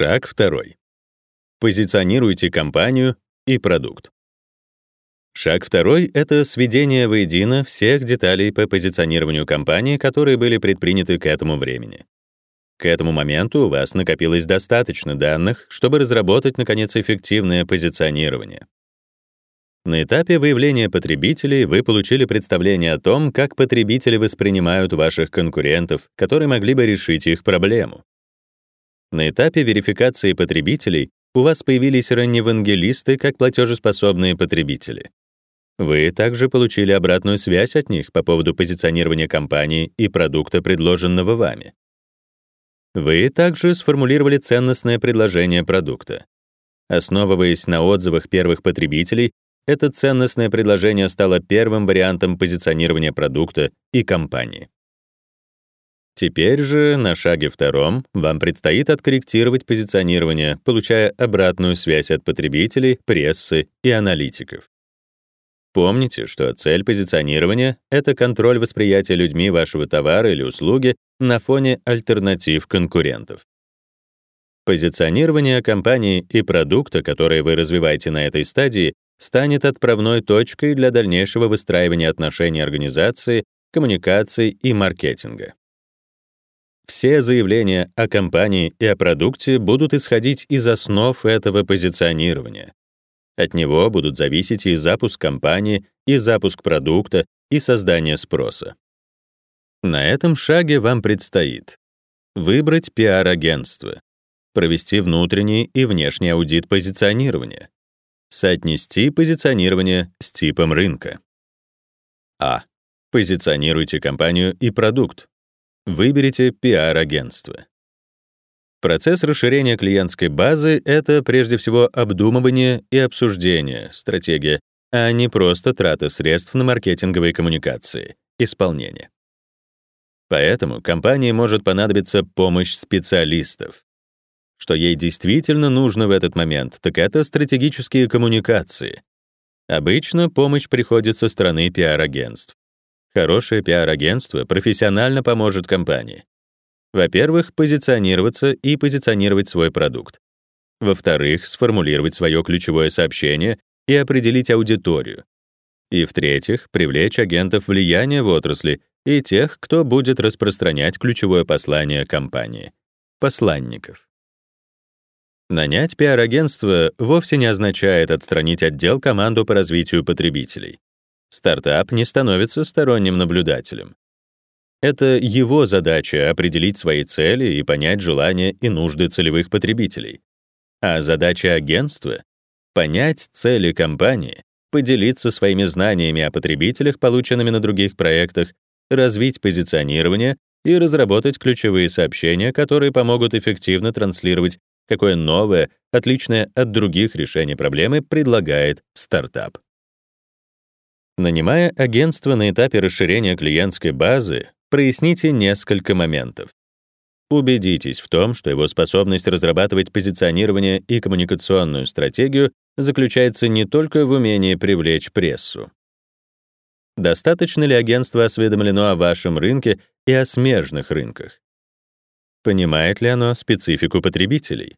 Шаг второй. Позиционируйте компанию и продукт. Шаг второй — это сведение воедино всех деталей по позиционированию компании, которые были предприняты к этому времени. К этому моменту у вас накопилось достаточно данных, чтобы разработать, наконец, эффективное позиционирование. На этапе выявления потребителей вы получили представление о том, как потребители воспринимают ваших конкурентов, которые могли бы решить их проблему. На этапе верификации потребителей у вас появились ранневангелисты как платежеспособные потребители. Вы также получили обратную связь от них по поводу позиционирования компании и продукта, предложенного вами. Вы также сформулировали ценностное предложение продукта. Основываясь на отзывах первых потребителей, это ценностное предложение стало первым вариантом позиционирования продукта и компании. Теперь же на шаге втором вам предстоит откорректировать позиционирование, получая обратную связь от потребителей, прессы и аналитиков. Помните, что цель позиционирования — это контроль восприятия людьми вашего товара или услуги на фоне альтернатив конкурентов. Позиционирование компании и продукта, который вы развиваете на этой стадии, станет отправной точкой для дальнейшего выстраивания отношений организации, коммуникаций и маркетинга. Все заявления о компании и о продукте будут исходить из основ этого позиционирования. От него будут зависеть и запуск компании, и запуск продукта, и создание спроса. На этом шаге вам предстоит выбрать пиар-агентство, провести внутренний и внешний аудит позиционирования, соотнести позиционирование с типом рынка. А. Позиционируйте компанию и продукт. Выберите пиар-агентство. Процесс расширения клиентской базы — это прежде всего обдумывание и обсуждение, стратегия, а не просто трата средств на маркетинговые коммуникации, исполнение. Поэтому компании может понадобиться помощь специалистов. Что ей действительно нужно в этот момент, так это стратегические коммуникации. Обычно помощь приходит со стороны пиар-агентств. Хорошее пиар-агентство профессионально поможет компании. Во-первых, позиционироваться и позиционировать свой продукт. Во-вторых, сформулировать свое ключевое сообщение и определить аудиторию. И в-третьих, привлечь агентов влияния в отрасли и тех, кто будет распространять ключевое послание компании — посланников. Нанять пиар-агентство вовсе не означает отстранить отдел команду по развитию потребителей. Стартап не становится сторонним наблюдателем. Это его задача определить свои цели и понять желания и нужды целевых потребителей. А задача агентства — понять цели компании, поделиться своими знаниями о потребителях, полученными на других проектах, развить позиционирование и разработать ключевые сообщения, которые помогут эффективно транслировать, какое новое, отличное от других решение проблемы предлагает стартап. Нанимая агентство на этапе расширения клиентской базы, проясните несколько моментов. Убедитесь в том, что его способность разрабатывать позиционирование и коммуникационную стратегию заключается не только в умении привлечь прессу. Достаточно ли агентство осведомлено о вашем рынке и о смежных рынках? Понимает ли оно специфику потребителей?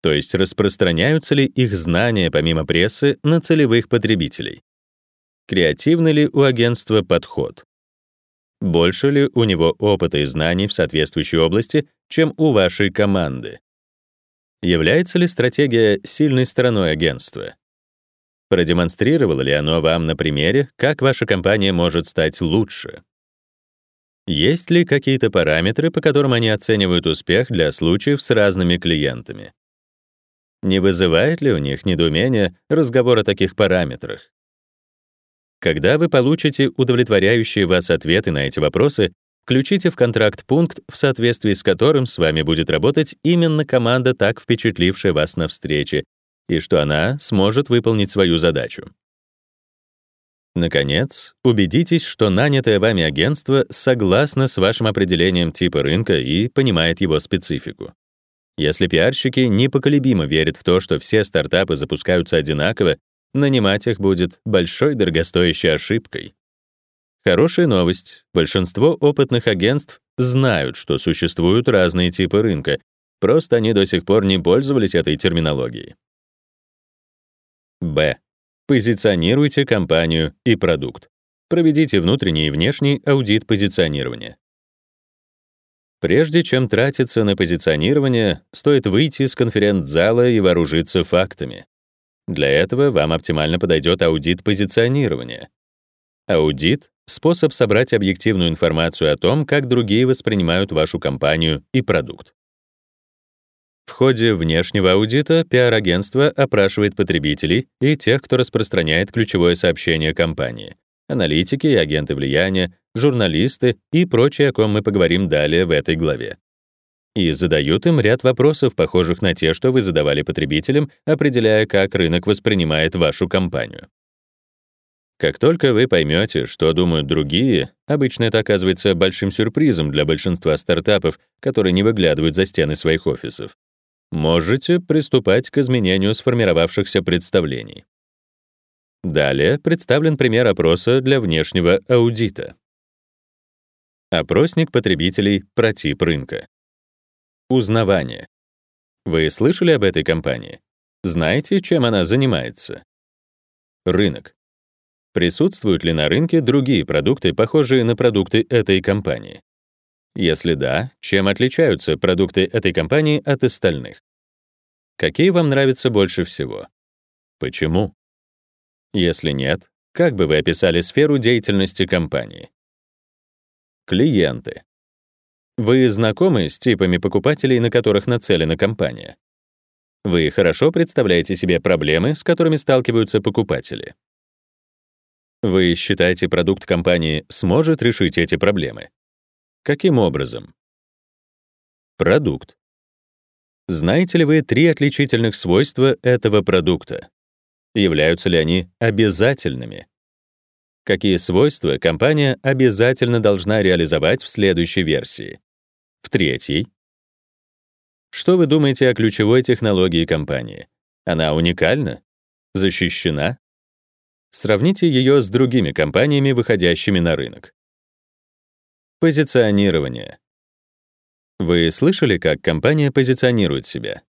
То есть распространяются ли их знания помимо прессы на целевых потребителей? Креативный ли у агентства подход? Больше ли у него опыта и знаний в соответствующей области, чем у вашей команды? Является ли стратегия сильной стороной агентства? Продемонстрировало ли оно вам на примере, как ваша компания может стать лучше? Есть ли какие-то параметры, по которым они оценивают успех для случаев с разными клиентами? Не вызывает ли у них недоумения разговор о таких параметрах? Когда вы получите удовлетворяющие вас ответы на эти вопросы, включите в контракт пункт, в соответствии с которым с вами будет работать именно команда, так впечатлившая вас на встрече, и что она сможет выполнить свою задачу. Наконец, убедитесь, что нанятое вами агентство согласно с вашим определением типа рынка и понимает его специфику. Если пиарщики непоколебимо верят в то, что все стартапы запускаются одинаково нанимать их будет большой дорогостоящей ошибкой. Хорошая новость. Большинство опытных агентств знают, что существуют разные типы рынка, Просто они до сих пор не пользовались этой терминологией. Б. Позиционируйте компанию и продукт. Проведите внутренний и внешний аудит позиционирования. Прежде чем тратиться на позиционирование, стоит выйти из конференц-зала и вооружиться фактами. Для этого вам оптимально подойдет аудит позиционирования. Аудит — способ собрать объективную информацию о том, как другие воспринимают вашу компанию и продукт. В ходе внешнего аудита пиар-агентство опрашивает потребителей и тех, кто распространяет ключевое сообщение компании, аналитики и агенты влияния, журналисты и прочие, о ком мы поговорим далее в этой главе. И задают им ряд вопросов, похожих на те, что вы задавали потребителям, определяя, как рынок воспринимает вашу компанию. Как только вы поймете, что думают другие, обычно это оказывается большим сюрпризом для большинства стартапов, которые не выглядывают за стены своих офисов, можете приступать к изменению сформировавшихся представлений. Далее представлен пример опроса для внешнего аудита. Опросник потребителей про тип рынка. Узнавание. Вы слышали об этой компании? Знаете, чем она занимается? Рынок. Присутствуют ли на рынке другие продукты, похожие на продукты этой компании? Если да, чем отличаются продукты этой компании от остальных? Какие вам нравятся больше всего? Почему? Если нет, как бы вы описали сферу деятельности компании? Клиенты. Вы знакомы с типами покупателей, на которых нацелена компания? Вы хорошо представляете себе проблемы, с которыми сталкиваются покупатели? Вы считаете, продукт компании сможет решить эти проблемы? Каким образом? Продукт. Знаете ли вы три отличительных свойства этого продукта? Являются ли они обязательными? Какие свойства компания обязательно должна реализовать в следующей версии. В третьей. Что вы думаете о ключевой технологии компании? Она уникальна? Защищена? Сравните ее с другими компаниями, выходящими на рынок. Позиционирование. Вы слышали, как компания позиционирует себя?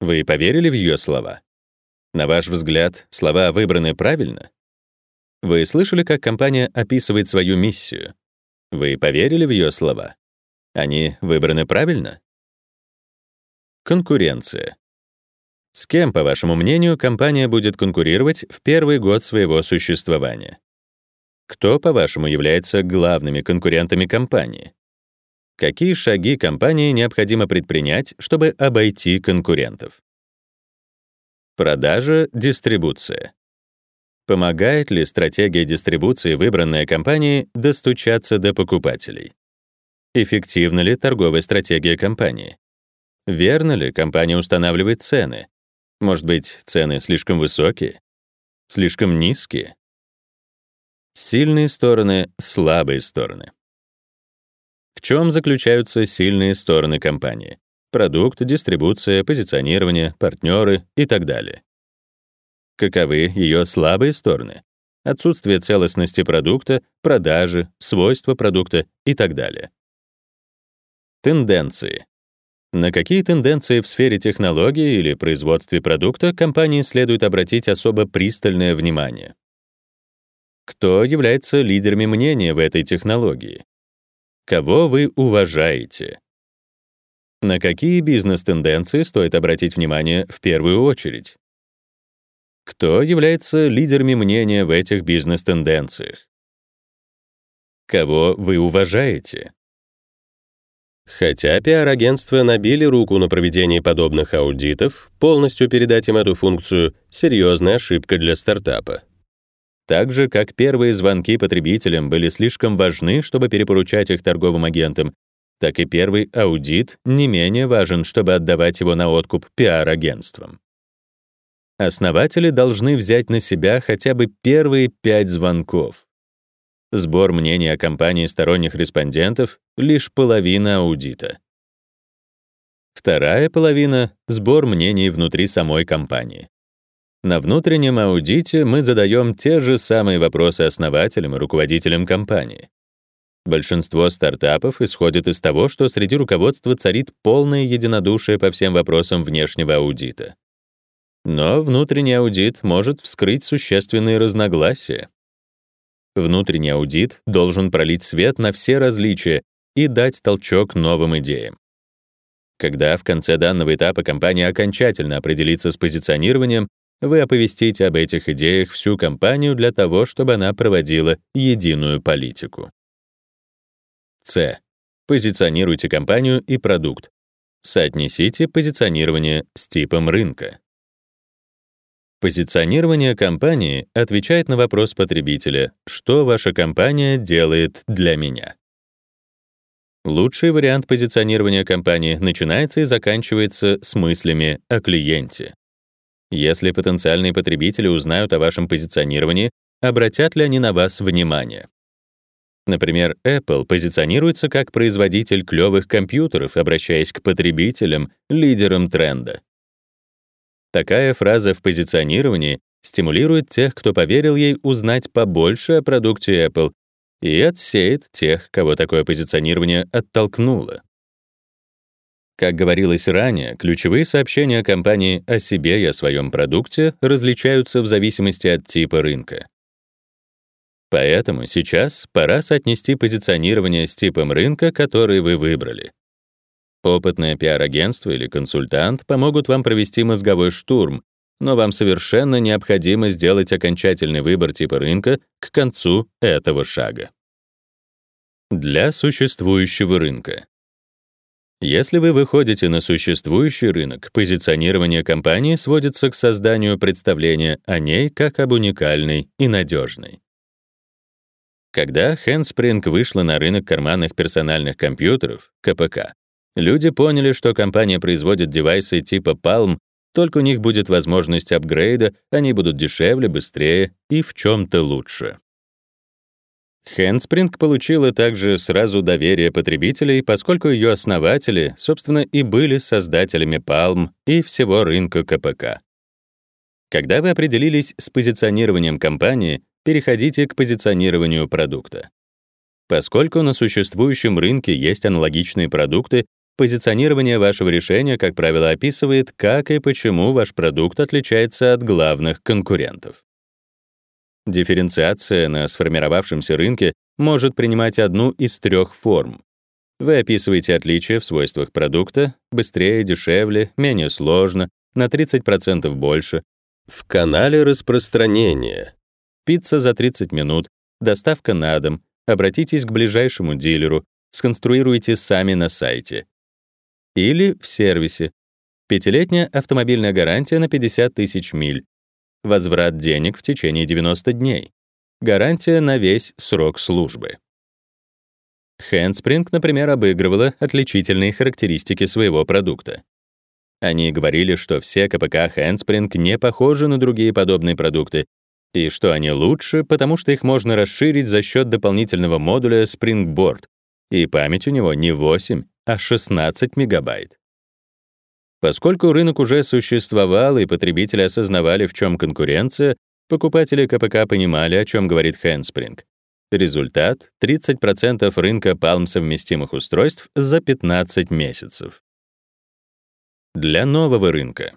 Вы поверили в ее слова? На ваш взгляд, слова выбраны правильно? Вы слышали, как компания описывает свою миссию? Вы поверили в ее слова? Они выбраны правильно? Конкуренция. С кем, по вашему мнению, компания будет конкурировать в первый год своего существования? Кто, по-вашему, является главными конкурентами компании? Какие шаги компании необходимо предпринять, чтобы обойти конкурентов? Продажа, дистрибуция. Помогает ли стратегия дистрибуции выбранной компании достучаться до покупателей? Эффективна ли торговая стратегия компании? Верно ли компания устанавливает цены? Может быть, цены слишком высокие? Слишком низкие? Сильные стороны, слабые стороны. В чем заключаются сильные стороны компании? Продукт, дистрибуция, позиционирование, партнеры и так далее. Каковы ее слабые стороны? Отсутствие целостности продукта, продажи, свойства продукта и так далее. Тенденции. На какие тенденции в сфере технологии или производстве продукта компании следует обратить особо пристальное внимание? Кто является лидерами мнения в этой технологии? Кого вы уважаете? На какие бизнес-тенденции стоит обратить внимание в первую очередь? Кто является лидерами мнения в этих бизнес-тенденциях? Кого вы уважаете? Хотя пиар-агентства набили руку на проведение подобных аудитов, полностью передать им эту функцию — серьезная ошибка для стартапа. Так же, как первые звонки потребителям были слишком важны, чтобы перепоручать их торговым агентам, так и первый аудит не менее важен, чтобы отдавать его на откуп пиар-агентствам. Основатели должны взять на себя хотя бы первые пять звонков. Сбор мнений о компании сторонних респондентов — лишь половина аудита. Вторая половина — сбор мнений внутри самой компании. На внутреннем аудите мы задаем те же самые вопросы основателям и руководителям компании. Большинство стартапов исходит из того, что среди руководства царит полное единодушие по всем вопросам внешнего аудита. Но внутренний аудит может вскрыть существенные разногласия. Внутренний аудит должен пролить свет на все различия и дать толчок новым идеям. Когда в конце данного этапа компания окончательно определится с позиционированием, вы оповестите об этих идеях всю компанию для того, чтобы она проводила единую политику. С. Позиционируйте компанию и продукт. Соотнесите позиционирование с типом рынка. Позиционирование компании отвечает на вопрос потребителя, что ваша компания делает для меня. Лучший вариант позиционирования компании начинается и заканчивается с мыслями о клиенте. Если потенциальные потребители узнают о вашем позиционировании, обратят ли они на вас внимание? Например, Apple позиционируется как производитель клёвых компьютеров, обращаясь к потребителям, лидерам тренда. Такая фраза в позиционировании стимулирует тех, кто поверил ей, узнать побольше о продукте Apple и отсеет тех, кого такое позиционирование оттолкнуло. Как говорилось ранее, ключевые сообщения компании о себе и о своем продукте различаются в зависимости от типа рынка. Поэтому сейчас пора соотнести позиционирование с типом рынка, который вы выбрали. Опытное пиар-агентство или консультант помогут вам провести мозговой штурм, но вам совершенно необходимо сделать окончательный выбор типа рынка к концу этого шага. Для существующего рынка. Если вы выходите на существующий рынок, позиционирование компании сводится к созданию представления о ней как об уникальной и надежной. Когда Handspring вышла на рынок карманных персональных компьютеров, КПК, Люди поняли, что компания производит девайсы типа Palm, только у них будет возможность апгрейда, они будут дешевле, быстрее и в чем то лучше. Handspring получила также сразу доверие потребителей, поскольку ее основатели, собственно, и были создателями Palm и всего рынка КПК. Когда вы определились с позиционированием компании, переходите к позиционированию продукта. Поскольку на существующем рынке есть аналогичные продукты, Позиционирование вашего решения, как правило, описывает, как и почему ваш продукт отличается от главных конкурентов. Дифференциация на сформировавшемся рынке может принимать одну из трех форм. Вы описываете отличия в свойствах продукта быстрее, дешевле, менее сложно, на 30% больше. В канале распространения. Пицца за 30 минут, доставка на дом, обратитесь к ближайшему дилеру, сконструируйте сами на сайте. Или в сервисе. Пятилетняя автомобильная гарантия на 50 тысяч миль. Возврат денег в течение 90 дней. Гарантия на весь срок службы. Handspring, например, обыгрывала отличительные характеристики своего продукта. Они говорили, что все КПК Handspring не похожи на другие подобные продукты, и что они лучше, потому что их можно расширить за счет дополнительного модуля Springboard, и память у него не 8, а 16 мегабайт. Поскольку рынок уже существовал и потребители осознавали, в чем конкуренция, покупатели КПК понимали, о чем говорит Handspring. Результат — 30% рынка Palm-совместимых устройств за 15 месяцев. Для нового рынка.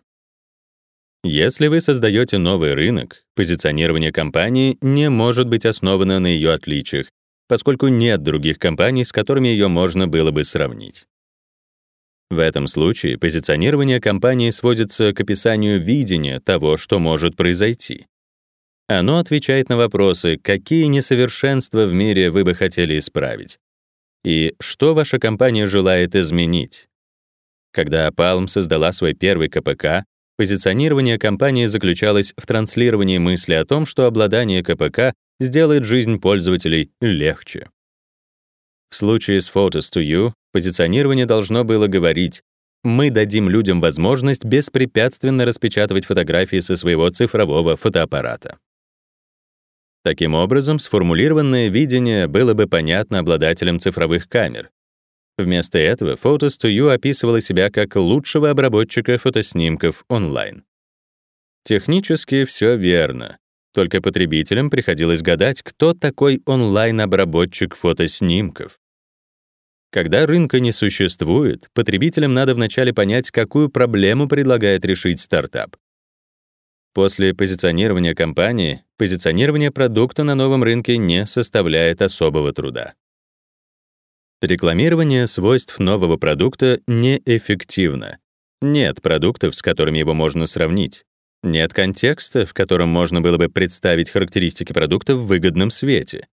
Если вы создаете новый рынок, позиционирование компании не может быть основано на ее отличиях, поскольку нет других компаний, с которыми ее можно было бы сравнить. В этом случае позиционирование компании сводится к описанию видения того, что может произойти. Оно отвечает на вопросы, какие несовершенства в мире вы бы хотели исправить, и что ваша компания желает изменить. Когда Palm создала свой первый КПК, позиционирование компании заключалось в транслировании мысли о том, что обладание КПК сделает жизнь пользователей легче. В случае с Photos to You позиционирование должно было говорить «Мы дадим людям возможность беспрепятственно распечатывать фотографии со своего цифрового фотоаппарата». Таким образом, сформулированное видение было бы понятно обладателям цифровых камер. Вместо этого Photos to You описывала себя как лучшего обработчика фотоснимков онлайн. Технически все верно, Только потребителям приходилось гадать, кто такой онлайн-обработчик фотоснимков. Когда рынка не существует, потребителям надо вначале понять, какую проблему предлагает решить стартап. После позиционирования компании, позиционирование продукта на новом рынке не составляет особого труда. Рекламирование свойств нового продукта неэффективно. Нет продуктов, с которыми его можно сравнить. Нет контекста, в котором можно было бы представить характеристики продукта в выгодном свете.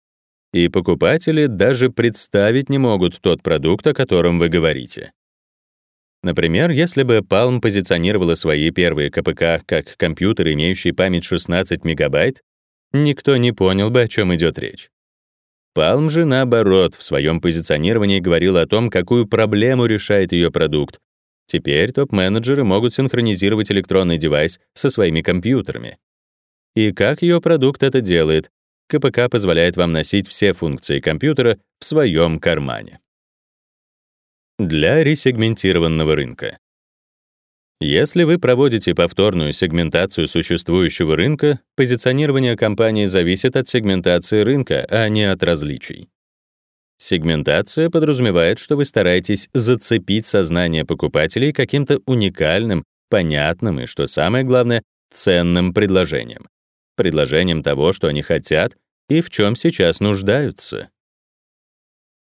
И покупатели даже представить не могут тот продукт, о котором вы говорите. Например, если бы Palm позиционировала свои первые КПК как компьютер, имеющий память 16 мегабайт, никто не понял бы, о чем идет речь. Palm же, наоборот, в своем позиционировании говорил о том, какую проблему решает ее продукт, Теперь топ-менеджеры могут синхронизировать электронный девайс со своими компьютерами. И как ее продукт это делает? КПК позволяет вам носить все функции компьютера в своем кармане. Для ресегментированного рынка. Если вы проводите повторную сегментацию существующего рынка, позиционирование компании зависит от сегментации рынка, а не от различий. Сегментация подразумевает, что вы стараетесь зацепить сознание покупателей каким-то уникальным, понятным и, что самое главное, ценным предложением. Предложением того, что они хотят и в чем сейчас нуждаются.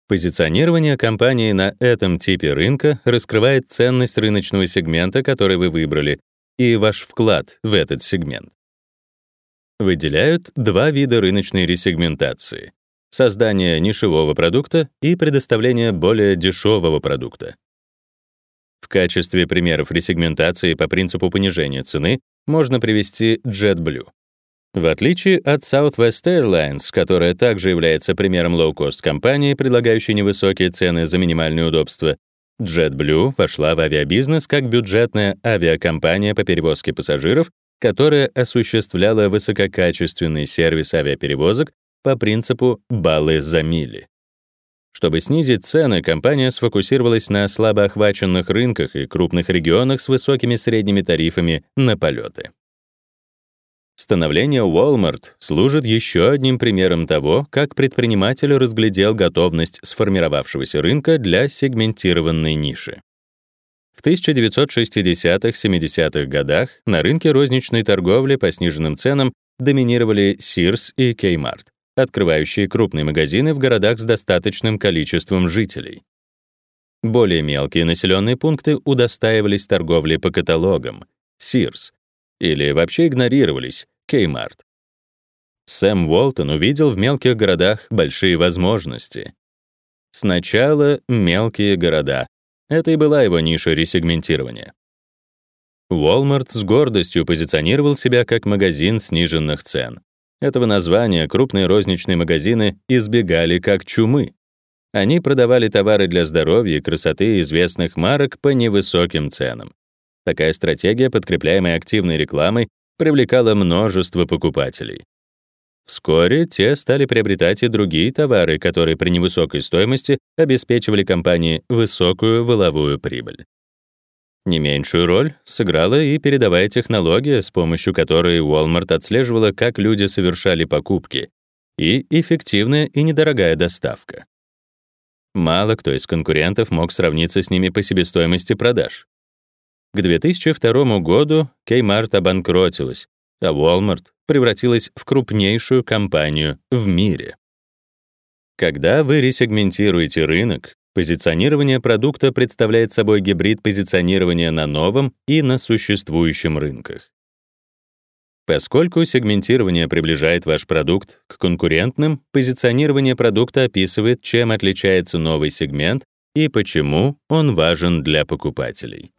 Позиционирование компании на этом типе рынка раскрывает ценность рыночного сегмента, который вы выбрали, и ваш вклад в этот сегмент. Выделяют два вида рыночной ресегментации создание нишевого продукта и предоставление более дешевого продукта. В качестве примеров ресегментации по принципу понижения цены можно привести JetBlue. В отличие от Southwest Airlines, которая также является примером лоу-кост компании, предлагающей невысокие цены за минимальное удобство, JetBlue вошла в авиабизнес как бюджетная авиакомпания по перевозке пассажиров, которая осуществляла высококачественный сервис авиаперевозок по принципу баллы за мили. Чтобы снизить цены, компания сфокусировалась на слабо охваченных рынках и крупных регионах с высокими средними тарифами на полеты. Становление Walmart служит еще одним примером того, как предприниматель разглядел готовность сформировавшегося рынка для сегментированной ниши. В 1960-70-х годах на рынке розничной торговли по сниженным ценам доминировали Sears и Kmart открывающие крупные магазины в городах с достаточным количеством жителей. Более мелкие населенные пункты удостаивались торговли по каталогам Sears или вообще игнорировались Kmart. Сэм Уолтон увидел в мелких городах большие возможности. Сначала мелкие города. Это и была его ниша ресегментирования. Walmart с гордостью позиционировал себя как магазин сниженных цен. Этого названия крупные розничные магазины избегали как чумы. Они продавали товары для здоровья и красоты известных марок по невысоким ценам. Такая стратегия, подкрепляемая активной рекламой, привлекала множество покупателей. Вскоре те стали приобретать и другие товары, которые при невысокой стоимости обеспечивали компании высокую воловую прибыль. Не меньшую роль сыграла и передовая технология, с помощью которой Walmart отслеживала, как люди совершали покупки, и эффективная и недорогая доставка. Мало кто из конкурентов мог сравниться с ними по себестоимости продаж. К 2002 году Kmart обанкротилась, а Walmart превратилась в крупнейшую компанию в мире. Когда вы ресегментируете рынок, Позиционирование продукта представляет собой гибрид позиционирования на новом и на существующем рынках. Поскольку сегментирование приближает ваш продукт к конкурентным, позиционирование продукта описывает, чем отличается новый сегмент и почему он важен для покупателей.